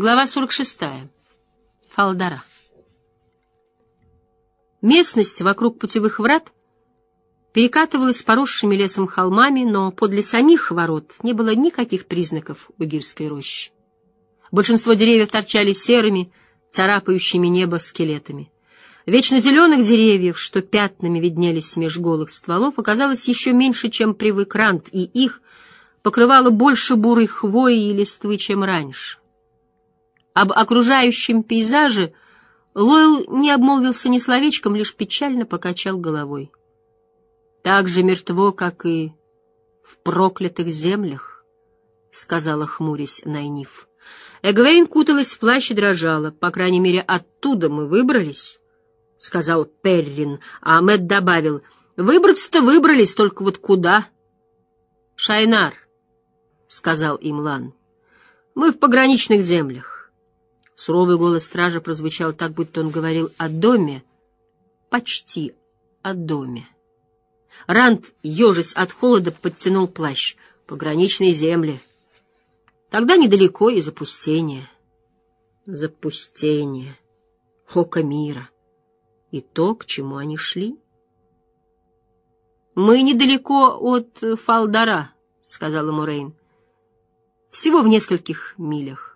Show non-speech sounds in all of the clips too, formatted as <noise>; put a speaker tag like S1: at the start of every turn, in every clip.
S1: Глава 46. Фалдара. Местность вокруг путевых врат перекатывалась поросшими лесом холмами, но подле самих ворот не было никаких признаков угирской рощи. Большинство деревьев торчали серыми, царапающими небо скелетами. Вечно зеленых деревьев, что пятнами виднелись меж голых стволов, оказалось еще меньше, чем привык Рант, и их покрывало больше бурой хвои и листвы, чем раньше. Об окружающем пейзаже Лойл не обмолвился ни словечком, лишь печально покачал головой. Так же мертво, как и в проклятых землях, — сказала хмурясь Найниф. Эгвейн куталась в плащ и дрожала. По крайней мере, оттуда мы выбрались. — сказал Перрин, а Мэтт добавил, — выбраться-то выбрались, только вот куда? — Шайнар, — сказал им Лан, — мы в пограничных землях. Суровый голос стража прозвучал так, будто он говорил о доме, почти о доме. Ранд, ежась от холода, подтянул плащ. Пограничные земли. Тогда недалеко и запустение. Запустение. Око мира и то, к чему они шли. «Мы недалеко от Фалдара», — сказала Мурейн. «Всего в нескольких милях».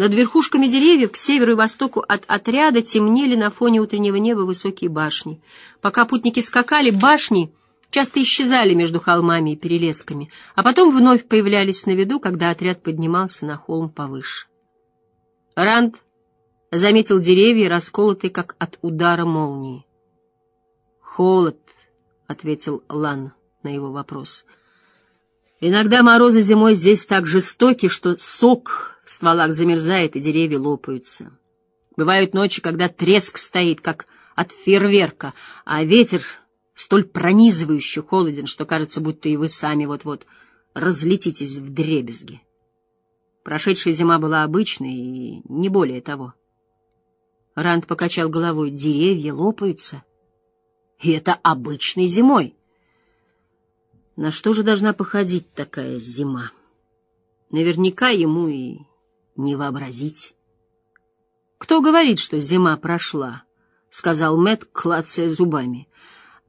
S1: Над верхушками деревьев к северу и востоку от отряда темнели на фоне утреннего неба высокие башни. Пока путники скакали, башни часто исчезали между холмами и перелесками, а потом вновь появлялись на виду, когда отряд поднимался на холм повыше. Ранд заметил деревья, расколотые, как от удара молнии. «Холод», — ответил Лан на его вопрос. «Иногда морозы зимой здесь так жестоки, что сок в стволах замерзает и деревья лопаются. Бывают ночи, когда треск стоит, как от фейерверка, а ветер столь пронизывающе холоден, что кажется, будто и вы сами вот-вот разлетитесь в дребезги. Прошедшая зима была обычной и не более того». Ранд покачал головой. Деревья лопаются. И это обычной зимой. На что же должна походить такая зима? Наверняка ему и не вообразить. «Кто говорит, что зима прошла?» — сказал Мэт, клацая зубами.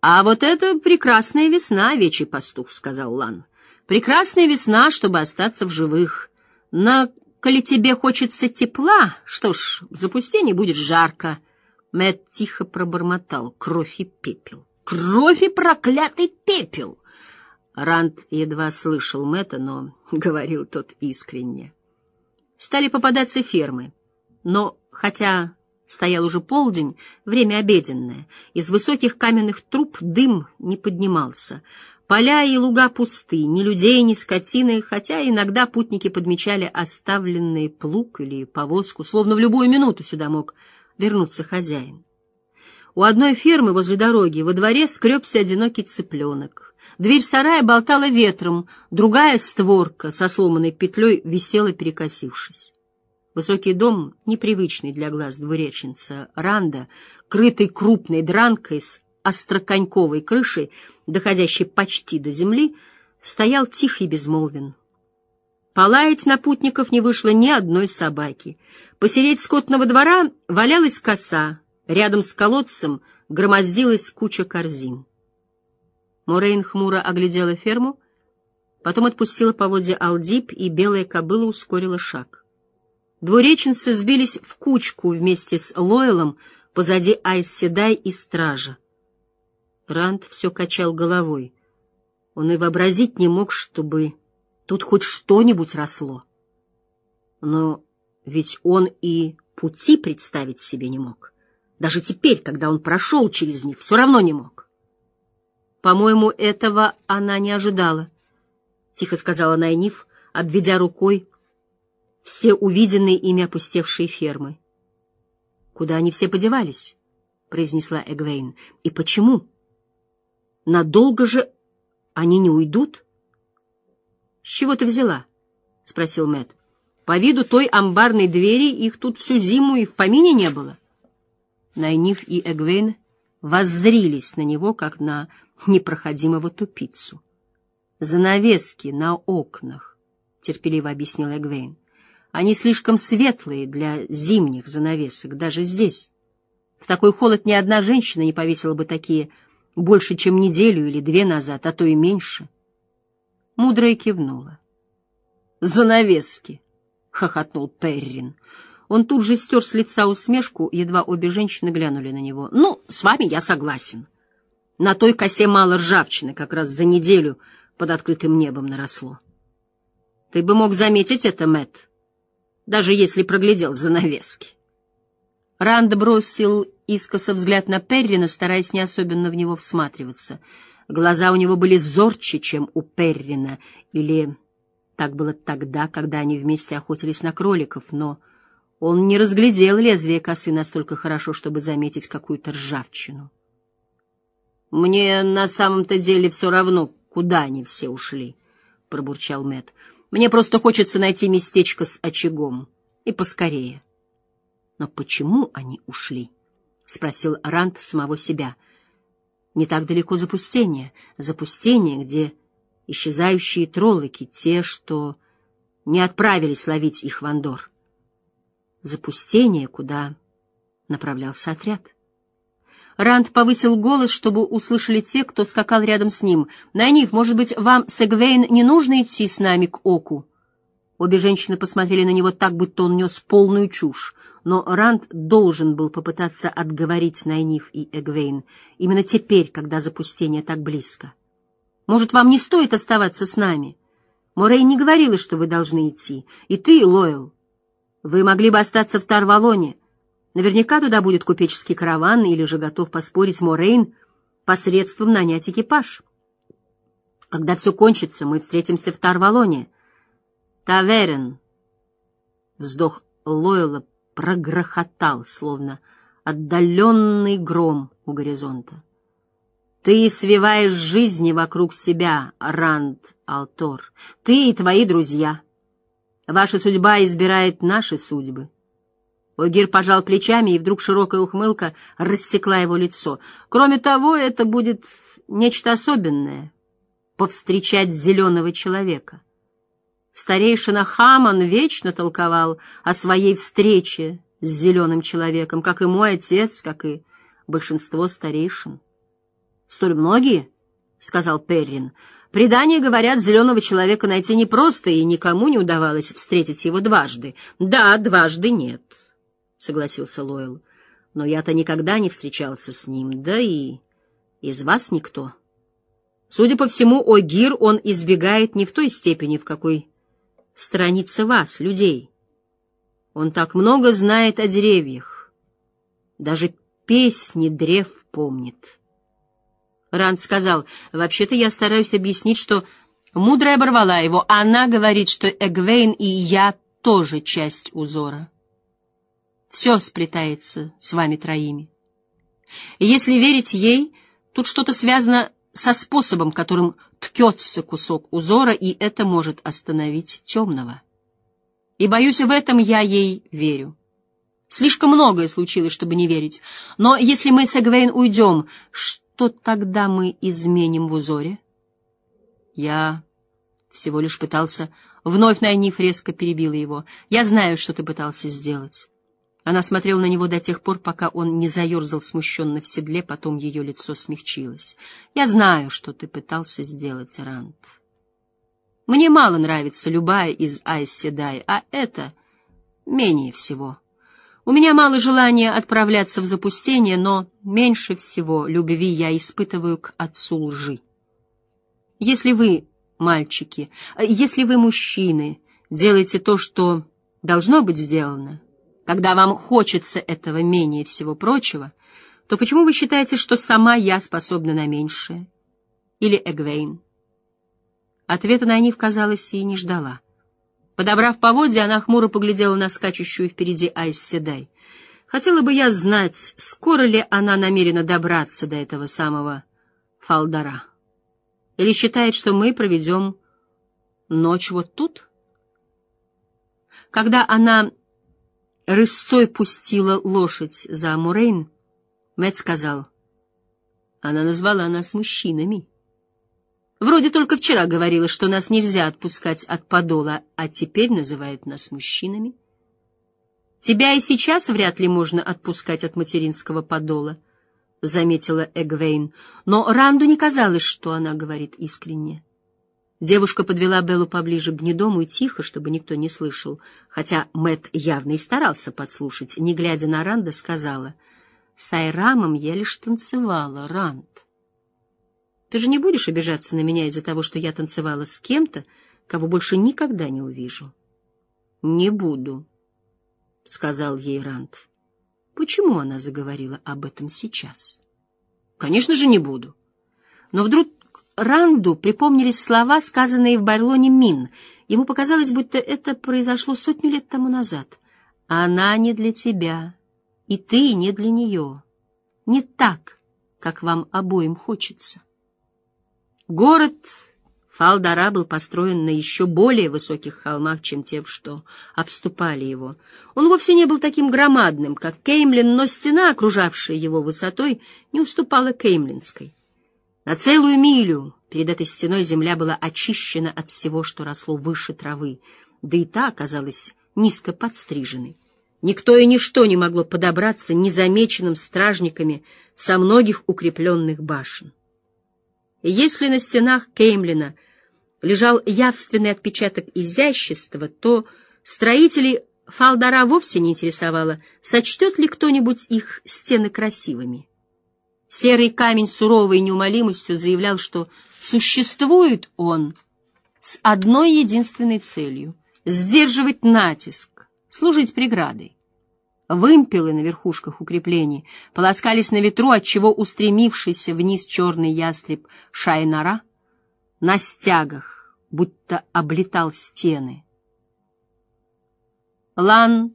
S1: «А вот это прекрасная весна, вечий пастух», — сказал Лан. «Прекрасная весна, чтобы остаться в живых. На Коли тебе хочется тепла, что ж, в запустении будет жарко. Мэт тихо пробормотал. Кровь и пепел. Кровь и проклятый пепел! Ранд едва слышал Мэтта, но <laughs> говорил тот искренне. Стали попадаться фермы, но, хотя стоял уже полдень, время обеденное, из высоких каменных труб дым не поднимался — Поля и луга пусты, ни людей, ни скотины, хотя иногда путники подмечали оставленный плуг или повозку, словно в любую минуту сюда мог вернуться хозяин. У одной фермы возле дороги во дворе скребся одинокий цыпленок. Дверь сарая болтала ветром, другая створка со сломанной петлей висела, перекосившись. Высокий дом, непривычный для глаз двуреченца Ранда, крытый крупной дранкой с остроконьковой крышей, доходящий почти до земли, стоял тих и безмолвен. Полаять на путников не вышло ни одной собаки. Посереть скотного двора валялась коса, рядом с колодцем громоздилась куча корзин. Морейн хмуро оглядела ферму, потом отпустила поводья Алдип, и белая кобыла ускорила шаг. Двуреченцы сбились в кучку вместе с Лойлом позади Айсседай и стража. Ранд все качал головой. Он и вообразить не мог, чтобы тут хоть что-нибудь росло. Но ведь он и пути представить себе не мог. Даже теперь, когда он прошел через них, все равно не мог. По-моему, этого она не ожидала, — тихо сказала Найниф, обведя рукой все увиденные ими опустевшие фермы. — Куда они все подевались? — произнесла Эгвейн. — И почему? — Надолго же они не уйдут? — С чего ты взяла? — спросил Мэт. По виду той амбарной двери их тут всю зиму и в помине не было. Найниф и Эгвейн воззрились на него, как на непроходимого тупицу. «Занавески на окнах», — терпеливо объяснил Эгвейн. Они слишком светлые для зимних занавесок, даже здесь. В такой холод ни одна женщина не повесила бы такие больше, чем неделю или две назад, а то и меньше. Мудрая кивнула. «Занавески!» — хохотнул Перрин. Он тут же стер с лица усмешку, едва обе женщины глянули на него. «Ну, с вами я согласен. На той косе мало ржавчины, как раз за неделю под открытым небом наросло. Ты бы мог заметить это, Мэтт, даже если проглядел занавески». Ранд бросил искоса взгляд на Перрина, стараясь не особенно в него всматриваться. Глаза у него были зорче, чем у Перрина, или так было тогда, когда они вместе охотились на кроликов, но он не разглядел лезвие косы настолько хорошо, чтобы заметить какую-то ржавчину. «Мне на самом-то деле все равно, куда они все ушли», — пробурчал Мэт. «Мне просто хочется найти местечко с очагом. И поскорее». Но почему они ушли? — спросил Рант самого себя. Не так далеко запустение. Запустение, где исчезающие троллоки, те, что не отправились ловить их в Андор. Запустение, куда направлялся отряд. Ранд повысил голос, чтобы услышали те, кто скакал рядом с ним. «Найниф, может быть, вам с Эгвейн не нужно идти с нами к Оку?» Обе женщины посмотрели на него так, будто он нес полную чушь но Ранд должен был попытаться отговорить Найниф и Эгвейн именно теперь, когда запустение так близко. «Может, вам не стоит оставаться с нами? Морей не говорила, что вы должны идти. И ты, Лойл, вы могли бы остаться в Тарвалоне. Наверняка туда будет купеческий караван, или же готов поспорить Морейн посредством нанять экипаж. Когда все кончится, мы встретимся в Тарвалоне. Таверен. Вздох Лойла прогрохотал, словно отдаленный гром у горизонта. Ты свиваешь жизни вокруг себя, Ранд Алтор. Ты и твои друзья. Ваша судьба избирает наши судьбы. Огир пожал плечами, и вдруг широкая ухмылка рассекла его лицо. Кроме того, это будет нечто особенное — повстречать зеленого человека — Старейшина Хаман вечно толковал о своей встрече с зеленым человеком, как и мой отец, как и большинство старейшин. — Столь многие, — сказал Перрин, — предания говорят, зеленого человека найти непросто, и никому не удавалось встретить его дважды. — Да, дважды нет, — согласился Лойл, — но я-то никогда не встречался с ним, да и из вас никто. Судя по всему, Огир он избегает не в той степени, в какой сторонится вас, людей. Он так много знает о деревьях. Даже песни древ помнит. Ранд сказал, вообще-то я стараюсь объяснить, что мудрая оборвала его. Она говорит, что Эгвейн и я тоже часть узора. Все сплетается с вами троими. И если верить ей, тут что-то связано со способом, которым ткется кусок узора, и это может остановить темного. И, боюсь, в этом я ей верю. Слишком многое случилось, чтобы не верить. Но если мы с Эгвейн уйдем, что тогда мы изменим в узоре? Я всего лишь пытался... Вновь Найниф резко перебила его. Я знаю, что ты пытался сделать. Она смотрела на него до тех пор, пока он не заерзал смущенно в седле, потом ее лицо смягчилось. «Я знаю, что ты пытался сделать, Рант. Мне мало нравится любая из Айседай, а это менее всего. У меня мало желания отправляться в запустение, но меньше всего любви я испытываю к отцу лжи. Если вы, мальчики, если вы, мужчины, делаете то, что должно быть сделано, когда вам хочется этого менее всего прочего, то почему вы считаете, что сама я способна на меньшее? Или Эгвейн? Ответа на них, казалось, и не ждала. Подобрав поводья, она хмуро поглядела на скачущую впереди Айс Седай. Хотела бы я знать, скоро ли она намерена добраться до этого самого Фалдара. Или считает, что мы проведем ночь вот тут? Когда она рысцой пустила лошадь за Мурейн, Мэтт сказал, она назвала нас мужчинами. Вроде только вчера говорила, что нас нельзя отпускать от подола, а теперь называет нас мужчинами. Тебя и сейчас вряд ли можно отпускать от материнского подола, — заметила Эгвейн, но Ранду не казалось, что она говорит искренне. Девушка подвела Беллу поближе к гнедому и тихо, чтобы никто не слышал, хотя Мэт явно и старался подслушать, не глядя на Ранда, сказала, «С Айрамом я лишь танцевала, Ранд. Ты же не будешь обижаться на меня из-за того, что я танцевала с кем-то, кого больше никогда не увижу?» «Не буду», — сказал ей Ранд. Почему она заговорила об этом сейчас? «Конечно же, не буду». Но вдруг Ранду припомнились слова, сказанные в Барлоне Мин. Ему показалось, будто это произошло сотню лет тому назад. «Она не для тебя, и ты не для нее. Не так, как вам обоим хочется». Город Фалдара был построен на еще более высоких холмах, чем те, что обступали его. Он вовсе не был таким громадным, как Кеймлин, но стена, окружавшая его высотой, не уступала Кеймлинской. На целую милю перед этой стеной земля была очищена от всего, что росло выше травы, да и та оказалась низко подстриженной. Никто и ничто не могло подобраться незамеченным стражниками со многих укрепленных башен. Если на стенах Кеймлина лежал явственный отпечаток изящества, то строителей Фалдара вовсе не интересовало, сочтет ли кто-нибудь их стены красивыми. Серый камень суровой неумолимостью заявлял, что существует он с одной единственной целью — сдерживать натиск, служить преградой. Вымпелы на верхушках укреплений полоскались на ветру, отчего устремившийся вниз черный ястреб Шайнара на стягах будто облетал стены. Лан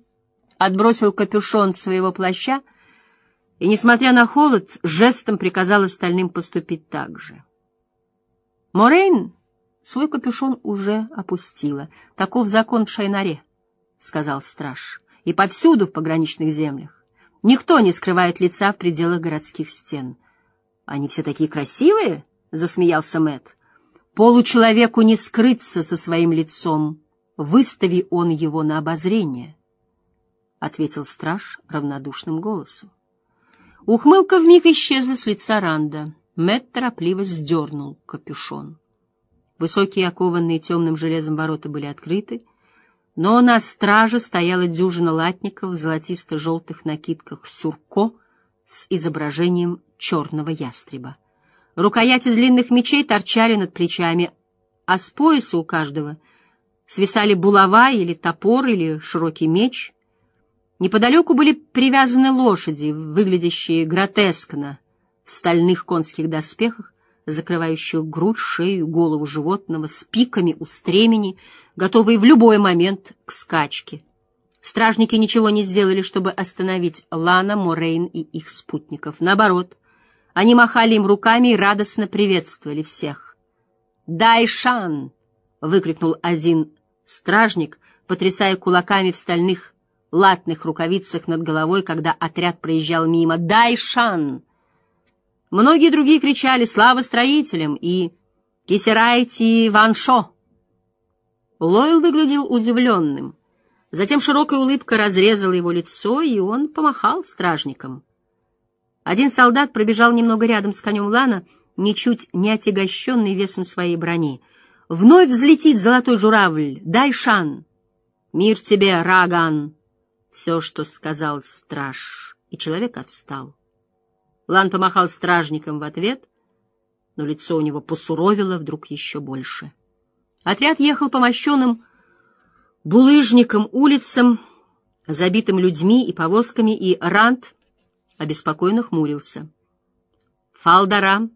S1: отбросил капюшон своего плаща и, несмотря на холод, жестом приказал остальным поступить так же. Морейн свой капюшон уже опустила. Таков закон в Шайнаре, — сказал страж, — и повсюду в пограничных землях. Никто не скрывает лица в пределах городских стен. — Они все такие красивые, — засмеялся Мэт. Получеловеку не скрыться со своим лицом, выстави он его на обозрение, — ответил страж равнодушным голосом. Ухмылка вмиг исчезла с лица Ранда. Мэтт торопливо сдернул капюшон. Высокие, окованные темным железом ворота были открыты, но на страже стояла дюжина латников в золотисто-желтых накидках сюрко с изображением черного ястреба. Рукояти длинных мечей торчали над плечами, а с пояса у каждого свисали булава или топор или широкий меч — Неподалеку были привязаны лошади, выглядящие гротескно, в стальных конских доспехах, закрывающих грудь, шею, голову животного, с пиками у стремени, готовые в любой момент к скачке. Стражники ничего не сделали, чтобы остановить Лана, Морейн и их спутников. Наоборот, они махали им руками и радостно приветствовали всех. «Дай шан!» — выкрикнул один стражник, потрясая кулаками в стальных латных рукавицах над головой, когда отряд проезжал мимо. «Дай шан!» Многие другие кричали «Слава строителям!» и «Кисерайте ваншо!» Лойл выглядел удивленным. Затем широкая улыбка разрезала его лицо, и он помахал стражникам. Один солдат пробежал немного рядом с конем Лана, ничуть не отягощенный весом своей брони. «Вновь взлетит золотой журавль! Дай шан!» «Мир тебе, Раган!» все, что сказал страж, и человек отстал. Лан помахал стражникам в ответ, но лицо у него посуровило вдруг еще больше. Отряд ехал по мощенным булыжникам улицам, забитым людьми и повозками, и Рант обеспокоенно хмурился. Фалдара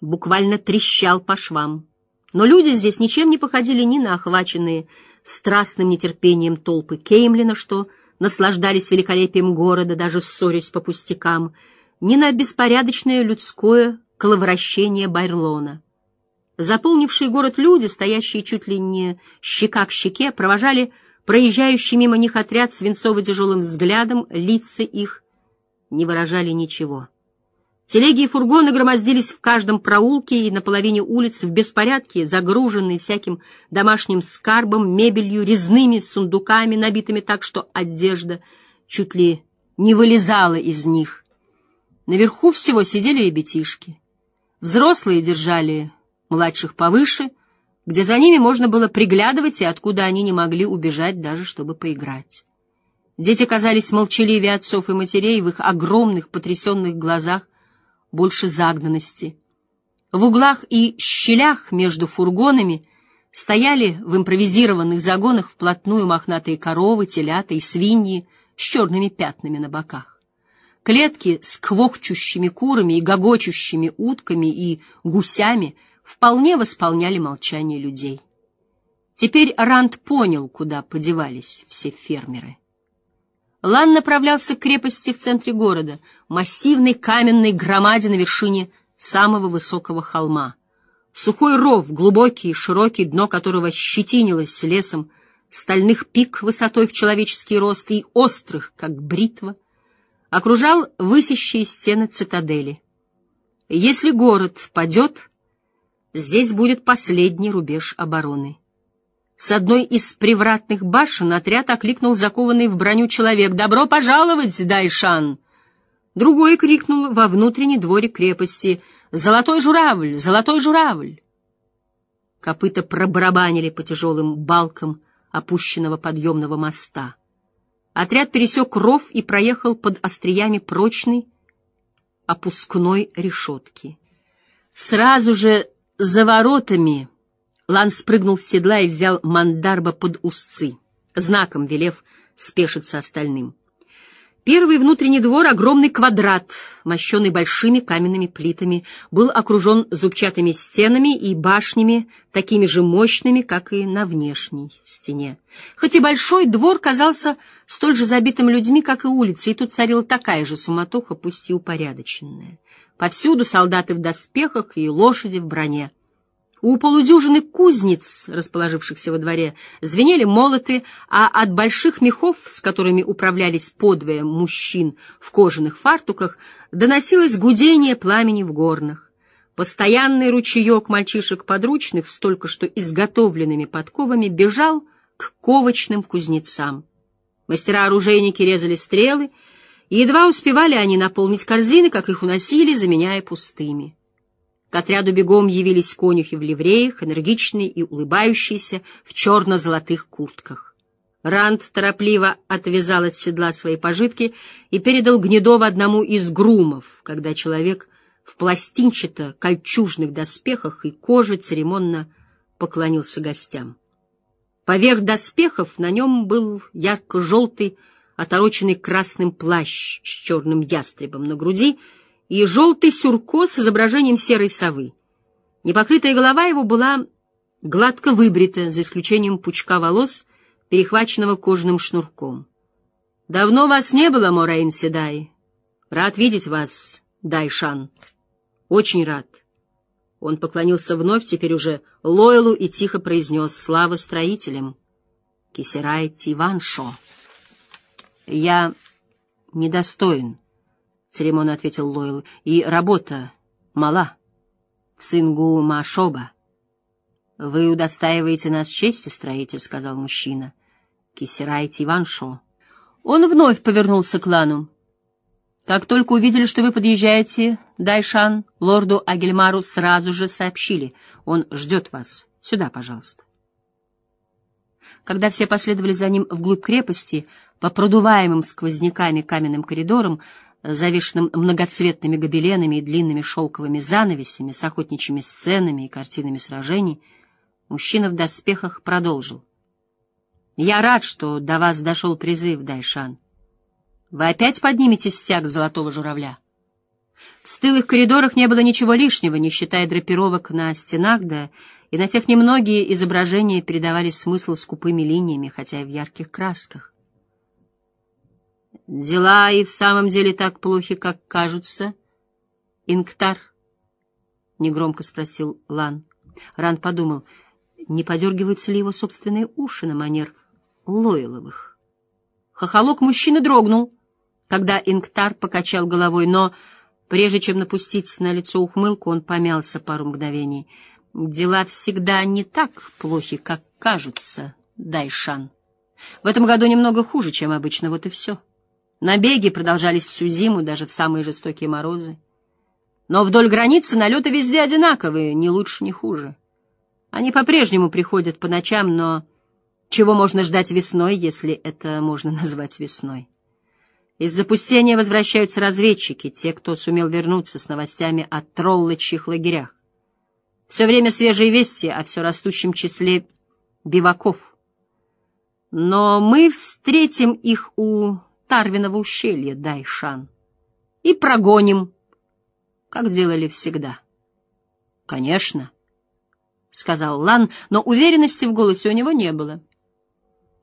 S1: буквально трещал по швам. Но люди здесь ничем не походили ни на охваченные страстным нетерпением толпы Кеймлина, что наслаждались великолепием города, даже ссорясь по пустякам, ни на беспорядочное людское коловращение Байрлона. Заполнившие город люди, стоящие чуть ли не щека к щеке, провожали проезжающий мимо них отряд свинцово-тяжелым взглядом, лица их не выражали ничего. Телеги и фургоны громоздились в каждом проулке и на половине улиц в беспорядке, загруженные всяким домашним скарбом, мебелью, резными сундуками, набитыми так, что одежда чуть ли не вылезала из них. Наверху всего сидели ребятишки. Взрослые держали младших повыше, где за ними можно было приглядывать и откуда они не могли убежать даже, чтобы поиграть. Дети казались молчаливее отцов и матерей в их огромных потрясенных глазах, больше загнанности. В углах и щелях между фургонами стояли в импровизированных загонах вплотную мохнатые коровы, телята и свиньи с черными пятнами на боках. Клетки с квохчущими курами и гогочущими утками и гусями вполне восполняли молчание людей. Теперь Ранд понял, куда подевались все фермеры. Лан направлялся к крепости в центре города, массивной каменной громаде на вершине самого высокого холма. Сухой ров, глубокий и широкий, дно которого щетинилось лесом, стальных пик высотой в человеческий рост и острых, как бритва, окружал высящие стены цитадели. Если город падет, здесь будет последний рубеж обороны. С одной из привратных башен отряд окликнул закованный в броню человек «Добро пожаловать, Дайшан!» Другой крикнул во внутренний дворе крепости «Золотой журавль! Золотой журавль!» Копыта пробарабанили по тяжелым балкам опущенного подъемного моста. Отряд пересек ров и проехал под остриями прочной опускной решетки. Сразу же за воротами Лан спрыгнул с седла и взял мандарба под узцы, знаком велев спешиться остальным. Первый внутренний двор, огромный квадрат, мощенный большими каменными плитами, был окружен зубчатыми стенами и башнями, такими же мощными, как и на внешней стене. Хоть и большой двор казался столь же забитым людьми, как и улицы, и тут царила такая же суматоха, пусть и упорядоченная. Повсюду солдаты в доспехах и лошади в броне. У полудюжины кузнец, расположившихся во дворе, звенели молоты, а от больших мехов, с которыми управлялись подвое мужчин в кожаных фартуках, доносилось гудение пламени в горнах. Постоянный ручеек мальчишек-подручных с только что изготовленными подковами бежал к ковочным кузнецам. Мастера-оружейники резали стрелы, и едва успевали они наполнить корзины, как их уносили, заменяя пустыми. К отряду бегом явились конюхи в ливреях, энергичные и улыбающиеся, в черно-золотых куртках. Ранд торопливо отвязал от седла свои пожитки и передал Гнедова одному из грумов, когда человек в пластинчато-кольчужных доспехах и коже церемонно поклонился гостям. Поверх доспехов на нем был ярко-желтый, отороченный красным плащ с черным ястребом на груди — и желтый сюрко с изображением серой совы. Непокрытая голова его была гладко выбрита, за исключением пучка волос, перехваченного кожаным шнурком. «Давно вас не было, Морейн Седай. Рад видеть вас, Дайшан. Очень рад». Он поклонился вновь, теперь уже Лойлу, и тихо произнес «Слава строителям! Кисерай Тиваншо!» «Я недостоин» — церемонно ответил Лойл, — и работа мала. Цингу Машоба. — Вы удостаиваете нас чести, строитель, — сказал мужчина. — Кисерайте Иваншо. Он вновь повернулся к Лану. — Как только увидели, что вы подъезжаете, Дайшан, лорду Агельмару сразу же сообщили. Он ждет вас. Сюда, пожалуйста. Когда все последовали за ним вглубь крепости, по продуваемым сквозняками каменным коридорам, завешенным многоцветными гобеленами и длинными шелковыми занавесями с охотничьими сценами и картинами сражений, мужчина в доспехах продолжил. «Я рад, что до вас дошел призыв, Дайшан. Вы опять поднимете стяг золотого журавля?» В стылых коридорах не было ничего лишнего, не считая драпировок на стенах, да и на тех немногие изображения передавали смысл скупыми линиями, хотя и в ярких красках. Дела и в самом деле так плохи, как кажутся, Инктар? — негромко спросил Лан. Ран подумал, не подергиваются ли его собственные уши на манер Лойловых. Хохолок мужчины дрогнул, когда Инктар покачал головой, но Прежде чем напустить на лицо ухмылку, он помялся пару мгновений. «Дела всегда не так плохи, как кажутся, Дайшан. В этом году немного хуже, чем обычно, вот и все. Набеги продолжались всю зиму, даже в самые жестокие морозы. Но вдоль границы налеты везде одинаковые, ни лучше, ни хуже. Они по-прежнему приходят по ночам, но чего можно ждать весной, если это можно <laughs> назвать весной?» Из запустения возвращаются разведчики, те, кто сумел вернуться с новостями о троллочьих лагерях. Все время свежие вести о все растущем числе биваков. Но мы встретим их у Тарвиного ущелья, Дайшан, и прогоним, как делали всегда. — Конечно, — сказал Лан, но уверенности в голосе у него не было.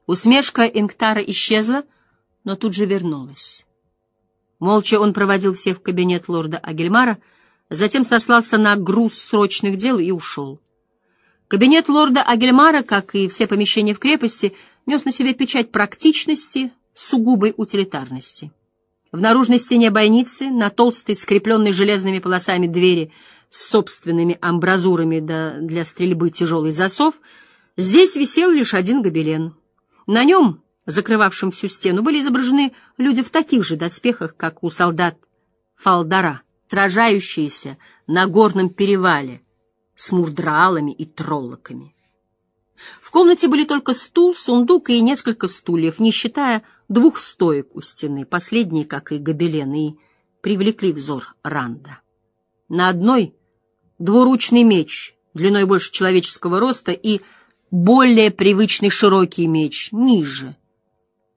S1: Усмешка Инктара исчезла, — но тут же вернулась. Молча он проводил всех в кабинет лорда Агельмара, затем сослался на груз срочных дел и ушел. Кабинет лорда Агельмара, как и все помещения в крепости, нес на себе печать практичности, сугубой утилитарности. В наружной стене бойницы, на толстой, скрепленной железными полосами двери с собственными амбразурами да для стрельбы тяжелый засов, здесь висел лишь один гобелен. На нем закрывавшим всю стену, были изображены люди в таких же доспехах, как у солдат Фалдара, сражающиеся на горном перевале с мурдралами и троллоками. В комнате были только стул, сундук и несколько стульев, не считая двух стоек у стены, последние, как и гобелены, привлекли взор Ранда. На одной — двуручный меч, длиной больше человеческого роста, и более привычный широкий меч, ниже,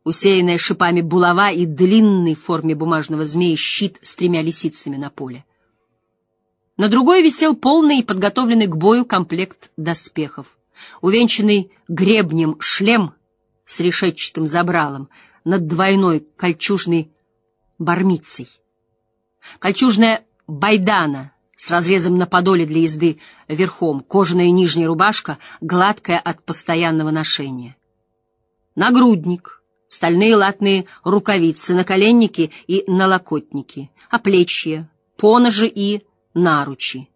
S1: усеянная шипами булава и длинный в форме бумажного змея щит с тремя лисицами на поле. На другой висел полный и подготовленный к бою комплект доспехов, увенчанный гребнем шлем с решетчатым забралом над двойной кольчужной бармицей. Кольчужная байдана с разрезом на подоле для езды верхом, кожаная нижняя рубашка, гладкая от постоянного ношения. Нагрудник — стальные латные рукавицы, наколенники и налокотники, оплечья, поножи и наручи.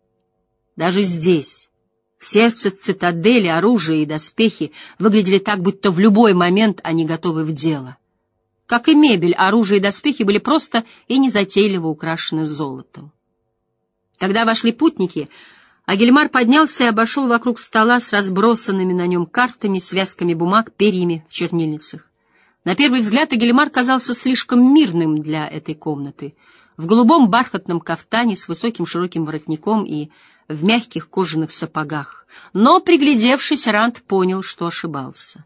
S1: Даже здесь, сердце цитадели, оружие и доспехи выглядели так, будто в любой момент они готовы в дело. Как и мебель, оружие и доспехи были просто и незатейливо украшены золотом. Когда вошли путники, Агельмар поднялся и обошел вокруг стола с разбросанными на нем картами, связками бумаг, перьями в чернильницах. На первый взгляд Агельмар казался слишком мирным для этой комнаты. В голубом бархатном кафтане с высоким широким воротником и в мягких кожаных сапогах. Но, приглядевшись, Ранд понял, что ошибался.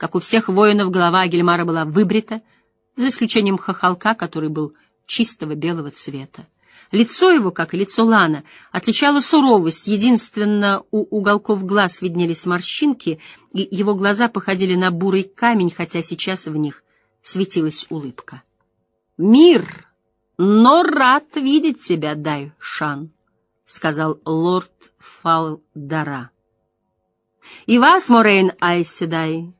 S1: Как у всех воинов, голова Агельмара была выбрита, за исключением хохолка, который был чистого белого цвета. Лицо его, как и лицо Лана, отличало суровость, единственно у уголков глаз виднелись морщинки, и его глаза походили на бурый камень, хотя сейчас в них светилась улыбка. «Мир, но рад видеть тебя, Дай Шан», — сказал лорд Фалдара. «И вас, Морейн Айседай,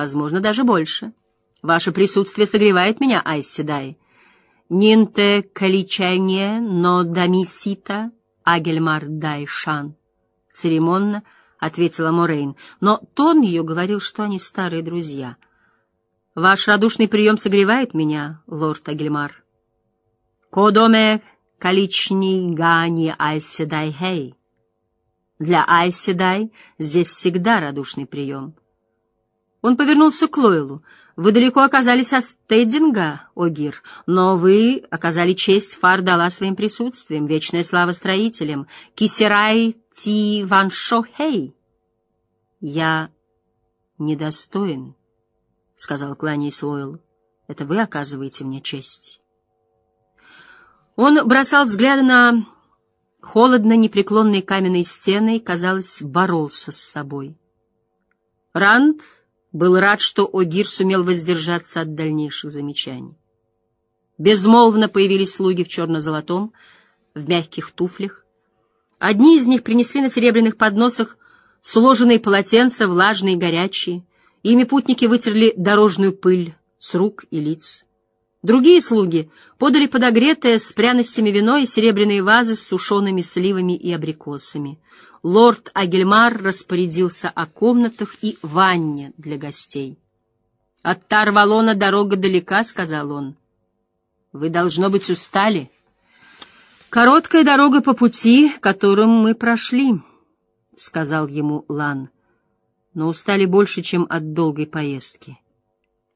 S1: возможно, даже больше. Ваше присутствие согревает меня, Айседай». Нинте каличайне, но дамисита Агельмар Дайшан. Церемонно ответила Морейн, но тон ее говорил, что они старые друзья. Ваш радушный прием согревает меня, лорд Агельмар. Кодоме калични гани айседай хей. Для айседай здесь всегда радушный прием. Он повернулся к Лойлу. Вы далеко оказались от Стейдинга, Огир, но вы оказали честь Фар дала своим присутствием, вечная слава строителям. Кисерай ти ваншохей. Я недостоин, — сказал кланяясь Лойл. Это вы оказываете мне честь. Он бросал взгляды на холодно непреклонные каменные стены и, казалось, боролся с собой. Ранд был рад, что Огир сумел воздержаться от дальнейших замечаний. Безмолвно появились слуги в черно-золотом, в мягких туфлях. Одни из них принесли на серебряных подносах сложенные полотенца, влажные и горячие. Ими путники вытерли дорожную пыль с рук и лиц. Другие слуги подали подогретое с пряностями вино и серебряные вазы с сушеными сливами и абрикосами. Лорд Агельмар распорядился о комнатах и ванне для гостей. «От Тарвалона дорога далека», — сказал он. «Вы, должно быть, устали». «Короткая дорога по пути, которым мы прошли», — сказал ему Лан, — «но устали больше, чем от долгой поездки».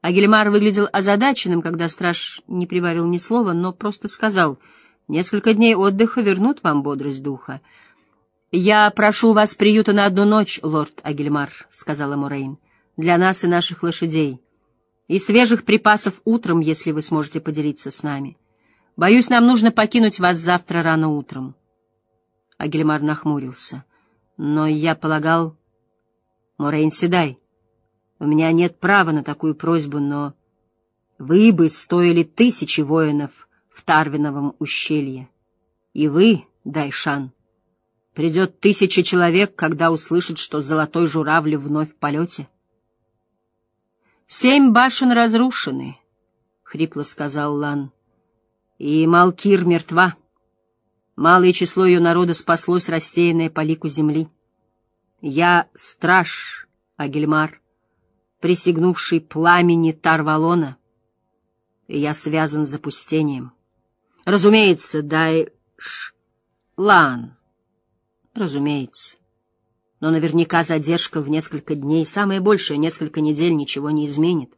S1: Агельмар выглядел озадаченным, когда страж не прибавил ни слова, но просто сказал, «Несколько дней отдыха вернут вам бодрость духа». «Я прошу вас приюта на одну ночь, лорд Агельмар», — сказала Морейн, — «для нас и наших лошадей, и свежих припасов утром, если вы сможете поделиться с нами. Боюсь, нам нужно покинуть вас завтра рано утром». Агельмар нахмурился. «Но я полагал...» «Морейн, седай». У меня нет права на такую просьбу, но вы бы стоили тысячи воинов в Тарвиновом ущелье. И вы, Дайшан, придет тысяча человек, когда услышат, что золотой журавль вновь в полете. «Семь башен разрушены», — хрипло сказал Лан, — «и Малкир мертва. Малое число ее народа спаслось, рассеянное по лику земли. Я страж, Агельмар» присягнувший пламени Тарвалона, и я связан с запустением. Разумеется, дай Лан, разумеется. Но наверняка задержка в несколько дней, самое большее, несколько недель, ничего не изменит.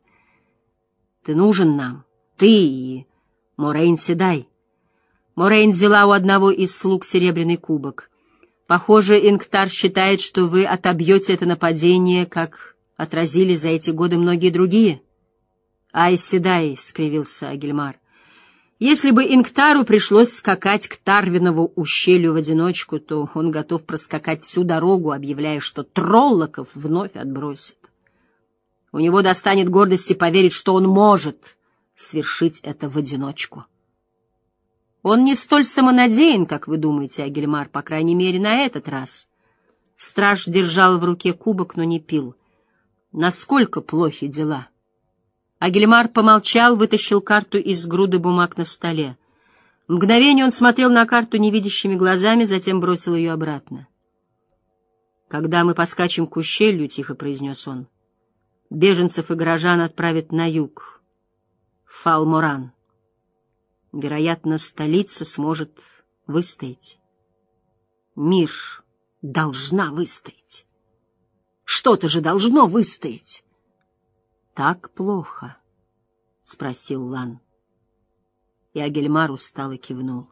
S1: Ты нужен нам, ты и Морейн Седай. Морейн взяла у одного из слуг серебряный кубок. Похоже, Инктар считает, что вы отобьете это нападение, как отразили за эти годы многие другие. «Ай, седай!» — скривился Агельмар. «Если бы Инктару пришлось скакать к Тарвинову ущелью в одиночку, то он готов проскакать всю дорогу, объявляя, что троллоков вновь отбросит. У него достанет гордости поверить, что он может свершить это в одиночку». Он не столь самонадеян, как вы думаете, Агельмар, по крайней мере, на этот раз. Страж держал в руке кубок, но не пил — Насколько плохи дела? Агельмар помолчал, вытащил карту из груды бумаг на столе. Мгновение он смотрел на карту невидящими глазами, затем бросил ее обратно. «Когда мы поскачем к ущелью», — тихо произнес он, — «беженцев и горожан отправят на юг, Фалморан. Вероятно, столица сможет выстоять. Мир должна выстоять». Что-то же должно выстоять. — Так плохо? — спросил Лан. И Агельмар устало кивнул.